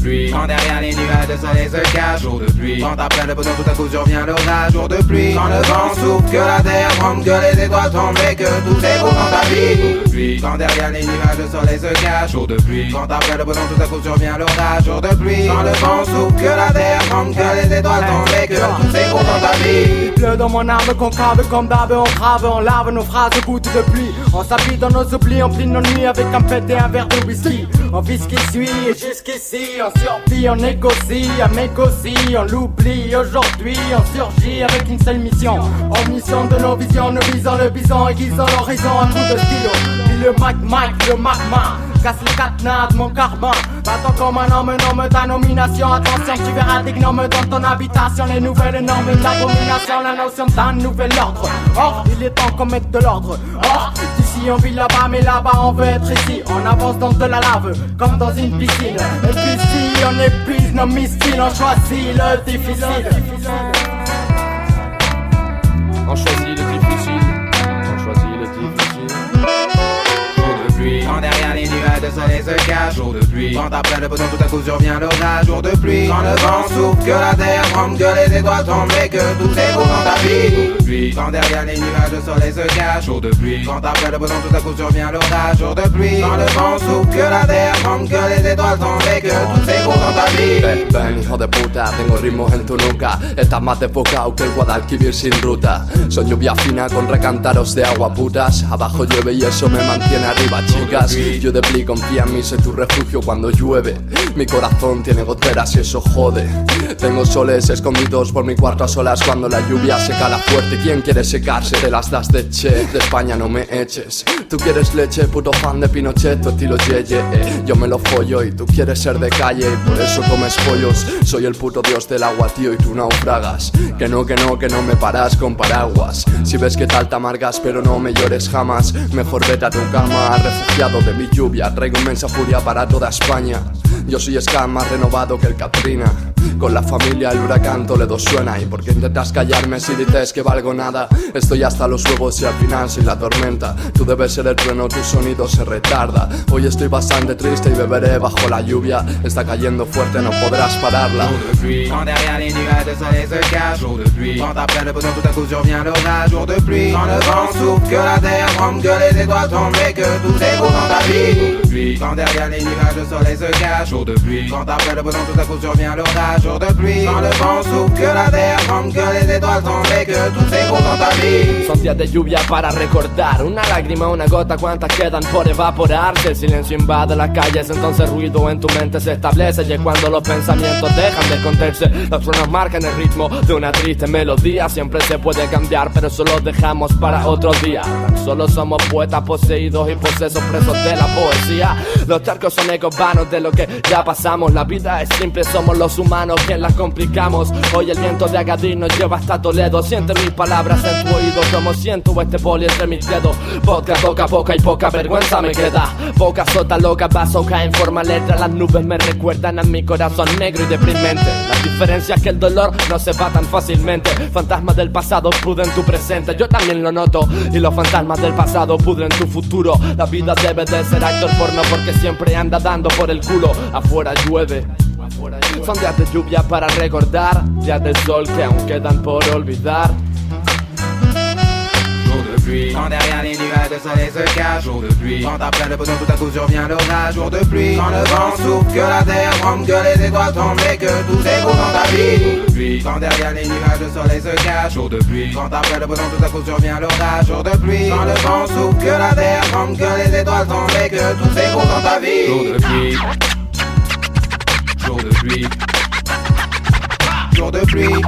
pluie, quand derrière les nuages le soleil se cache. Jour de pluie, quand après le besoin tout à coup survient l'orage. Jour de pluie, quand le vent souffle, que la terre tremble, que les étoiles tombent et que tout est beau dans ta vie. Jour de pluie, quand derrière les nuages le soleil se cache. Jour de pluie, quand après le besoin tout à coup survient l'orage. Jour de pluie, quand le vent souffle, que la terre tremble, que les étoiles tombent et que tout est beau dans ta vie. Pleut dans mon âme concave comme d'hab, on grave, on lave nos phrases gouttes de pluie. On s'habille dans nos oublis, on plie nos nuits avec un pet et un verre de whisky. On vit ce qui suit et jusqu'ici, on survit, on négocie, on négocie, on l'oublie. Aujourd'hui, on surgit avec une seule mission. En mission de nos visions, nous visons le bison, aiguisons l'horizon, un coup de stylo. Puis le Mac Mike, le magma. Casse les cadenas de mon karma Attends comme un homme, nomme ta nomination. Attention, tu verras des gnomes dans ton habitation. Les nouvelles normes d'abomination La notion d'un nouvel ordre. Or, il est temps qu'on mette de l'ordre. Or, ici on vit là-bas mais là-bas on veut être ici. On avance dans de la lave, comme dans une piscine. Et puis si on épuise nos missiles On choisit le difficile. On choisit le difficile. Le soleil se cache. Jour de pluie, quand après le besoin tout à coup survient l'orage. Jour de pluie, quand le vent souffle, que la terre tremble, que les étoiles tombent et que tout est beau dans ta vie. Jour de pluie, quand derrière les nuages le soleil se cache. Jour de pluie, quand après le besoin tout à coup survient l'orage. Jour de pluie, quand le vent souffle, que la terre tremble, que les étoiles tombent et que tout est beau dans ta vie. Ven, ven, hijo de puta, tengo ritmos en tu nuca Estás más desfocado que el Guadalquivir sin ruta Soy lluvia fina con recantaros de agua putas Abajo llueve y eso me mantiene arriba, chicas Yo de pli, confía en mí, soy tu refugio cuando llueve. Mi corazón tiene goteras y eso jode. Tengo soles escondidos por mi cuarto a solas. Cuando la lluvia se cala fuerte ¿Quién quiere secarse? Te las das de che, de España no me eches. Tú quieres leche, puto fan de Pinochet, tu estilo yeye. Eh. Yo me lo follo y tú quieres ser de calle. Y por eso comes pollos. Soy el puto dios del agua, tío, y tú naufragas. Que no, que no, que no me paras con paraguas. Si ves que tal te amargas, pero no me llores jamás. Mejor vete a tu cama, refugiado de mi lluvia Traigo inmensa furia para toda España. Yo soy ska más renovado que el Katrina con la familia el huracán Toledo suena Y porque intentas callarme si dices que valgo nada Estoy hasta los huevos y al final soy la tormenta Tú debes ser el trueno, tu sonido se retarda Hoy estoy bastante triste y beberé bajo la lluvia Está cayendo fuerte, no podrás pararla Jour de pluie, quand derrière les nuages le soleil se cache. Jour de pluie, quand après le besoin tout à coup survient l'orage. Jour de pluie, quand le vent souffle, que la terre tremble, que les étoiles tombent et que tout est beau dans ta vie. Jour de pluie, quand derrière les nuages le soleil se cache. Jour de pluie, quand après le besoin tout à coup survient l'orage. Jour de pluie, quand le vent souffle, que la terre tremble, que les étoiles tombent et que tout est beau dans ta vie. Son días de lluvia para recordar. Una lágrima, una gota, cuántas quedan por evaporarse El silencio invade las calles, entonces ruido en tu mente se establece. Y es cuando los pensamientos dejan de esconderse. Los truenos marcan el ritmo de una triste melodía. Siempre se puede cambiar, pero eso lo dejamos para otro día. Solo somos poetas poseídos y posesos presos de la poesía. Los charcos son ecos vanos de lo que ya pasamos. La vida es simple, somos los humanos quien la complicamos. Hoy el viento de Agadir nos lleva hasta Toledo. Siente mis palabras en tu oído como siento este poli entre mis dedos. Poca, poca, poca y poca vergüenza me queda. Poca sota loca, bazooka en forma letra. Las nubes me recuerdan a mi corazón negro y deprimente. La diferencia que el dolor no se va tan fácilmente. Fantasmas del pasado pudren tu presente Yo también lo noto. Y los fantasmas del pasado pudren tu futuro. La vida debe de ser actor porno porque siempre anda dando por el culo. Afuera llueve son días de lluvia para recordar, días de sol que aún quedan por olvidar. Jour de pluie, quand derrière les nuages le soleil se cache. Jour de pluie, quand après le besoin tout à coup survient l'orage. Jour de pluie, quand le vent souffle, que la terre tremble, que les étoiles tombent et que tout est beau dans ta vie. Jour de pluie, quand derrière les nuages le soleil se cache. Jour de pluie, quand après le besoin tout à coup survient l'orage. Jour de pluie, quand le vent souffle, que la terre tremble, que les étoiles tombent et que tout est beau dans ta vie. Jour de pluie, jour de pluie. Jour de pluie.